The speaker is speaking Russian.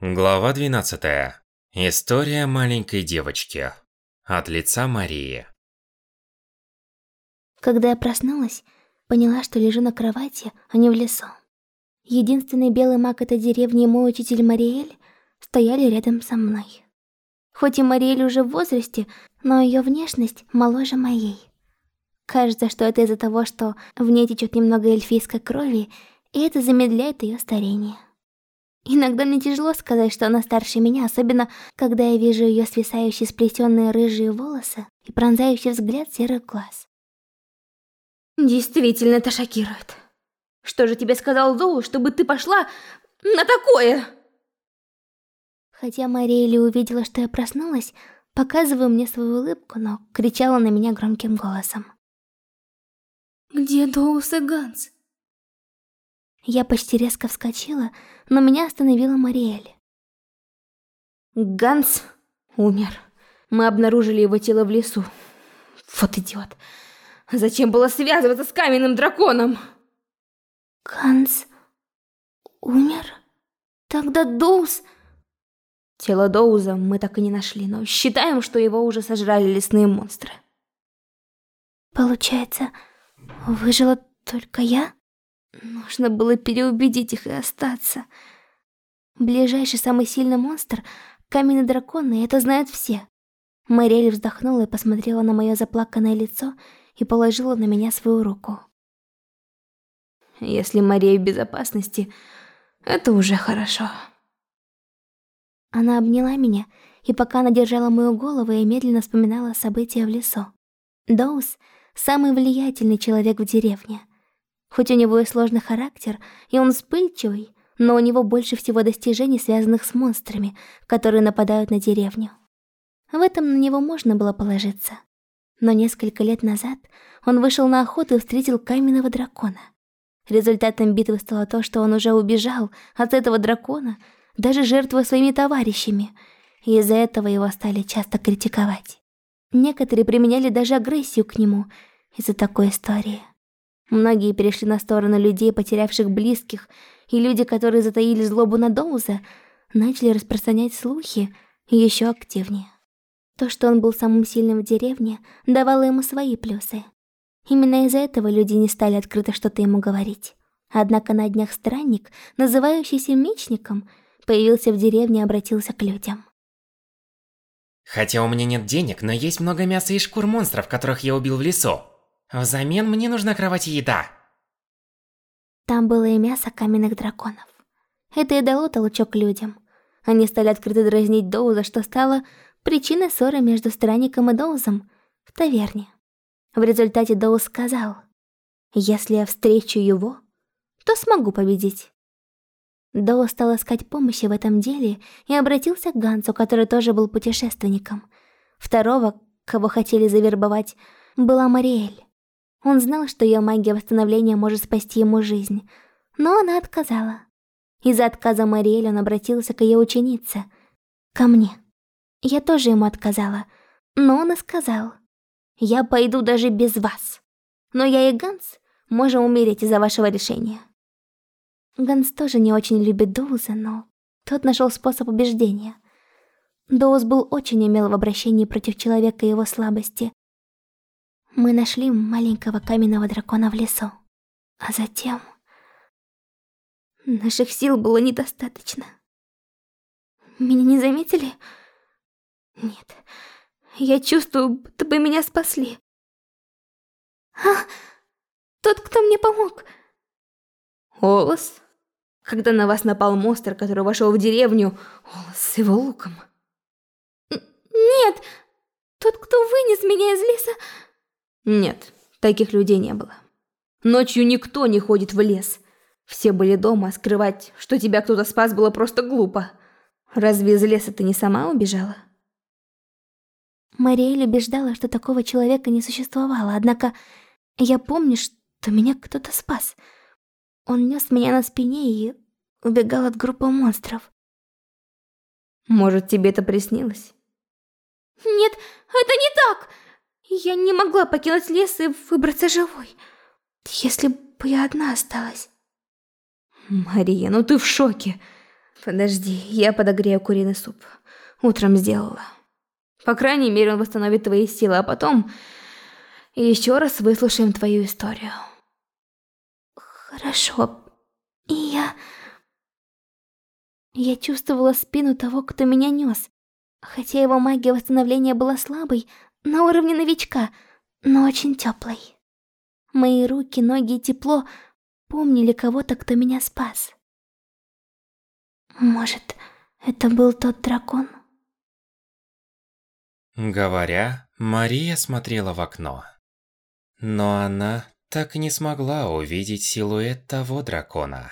Глава 12. История маленькой девочки. От лица Марии. Когда я проснулась, поняла, что лежу на кровати, а не в лесу. Единственный белый маг этой деревни и мой учитель Мариэль стояли рядом со мной. Хоть и Мариэль уже в возрасте, но ее внешность моложе моей. Кажется, что это из-за того, что в ней течет немного эльфийской крови, и это замедляет ее старение. Иногда мне тяжело сказать, что она старше меня, особенно когда я вижу ее свисающие сплетенные рыжие волосы и пронзающий взгляд серых глаз. Действительно, это шокирует. Что же тебе сказал Зоу, чтобы ты пошла на такое? Хотя Мариэли увидела, что я проснулась, показывая мне свою улыбку, но кричала на меня громким голосом. «Где Доус и Ганс?» Я почти резко вскочила, но меня остановила Мариэль. Ганс умер. Мы обнаружили его тело в лесу. Вот идиот. Зачем было связываться с каменным драконом? Ганс умер? Тогда Доуз... Тело Доуза мы так и не нашли, но считаем, что его уже сожрали лесные монстры. Получается, выжила только я? Нужно было переубедить их и остаться. Ближайший самый сильный монстр — каменный дракон, и это знают все. Мэриэль вздохнула и посмотрела на мое заплаканное лицо и положила на меня свою руку. Если Мария в безопасности, это уже хорошо. Она обняла меня, и пока она держала мою голову, я медленно вспоминала события в лесу. Доус — самый влиятельный человек в деревне. Хоть у него и сложный характер, и он вспыльчивый, но у него больше всего достижений, связанных с монстрами, которые нападают на деревню. В этом на него можно было положиться. Но несколько лет назад он вышел на охоту и встретил каменного дракона. Результатом битвы стало то, что он уже убежал от этого дракона, даже жертвуя своими товарищами, и из-за этого его стали часто критиковать. Некоторые применяли даже агрессию к нему из-за такой истории. Многие перешли на сторону людей, потерявших близких, и люди, которые затаили злобу на Доуза, начали распространять слухи еще активнее. То, что он был самым сильным в деревне, давало ему свои плюсы. Именно из-за этого люди не стали открыто что-то ему говорить. Однако на днях странник, называющийся мечником, появился в деревне и обратился к людям. Хотя у меня нет денег, но есть много мяса и шкур монстров, которых я убил в лесу. Взамен мне нужна кровать и еда. Там было и мясо каменных драконов. Это и дало толчок людям. Они стали открыто дразнить Доуза, что стало причиной ссоры между странником и Доузом в таверне. В результате Доуз сказал, «Если я встречу его, то смогу победить». Доуз стал искать помощи в этом деле и обратился к Гансу, который тоже был путешественником. Второго, кого хотели завербовать, была Мариэль. Он знал, что ее магия восстановления может спасти ему жизнь, но она отказала. Из-за отказа Мариэль он обратился к ее ученице, ко мне. Я тоже ему отказала, но он и сказал, «Я пойду даже без вас, но я и Ганс можем умереть из-за вашего решения». Ганс тоже не очень любит Доуза, но тот нашел способ убеждения. Доуз был очень умел в обращении против человека и его слабости, мы нашли маленького каменного дракона в лесу. А затем... Наших сил было недостаточно. Меня не заметили? Нет. Я чувствую, будто бы меня спасли. А, тот, кто мне помог. Олос? Когда на вас напал монстр, который вошел в деревню, Олос с его луком. Нет, тот, кто вынес меня из леса... Нет, таких людей не было. Ночью никто не ходит в лес. Все были дома, скрывать, что тебя кто-то спас, было просто глупо. Разве из леса ты не сама убежала? Мариэль убеждала, что такого человека не существовало, однако я помню, что меня кто-то спас. Он нес меня на спине и убегал от группы монстров. Может, тебе это приснилось? Нет, это не так! Я не могла покинуть лес и выбраться живой. Если бы я одна осталась. Мария, ну ты в шоке. Подожди, я подогрею куриный суп. Утром сделала. По крайней мере, он восстановит твои силы, а потом еще раз выслушаем твою историю. Хорошо. И я... Я чувствовала спину того, кто меня нес. Хотя его магия восстановления была слабой, на уровне новичка, но очень теплой. Мои руки, ноги и тепло помнили кого-то, кто меня спас. Может, это был тот дракон? Говоря, Мария смотрела в окно. Но она так и не смогла увидеть силуэт того дракона.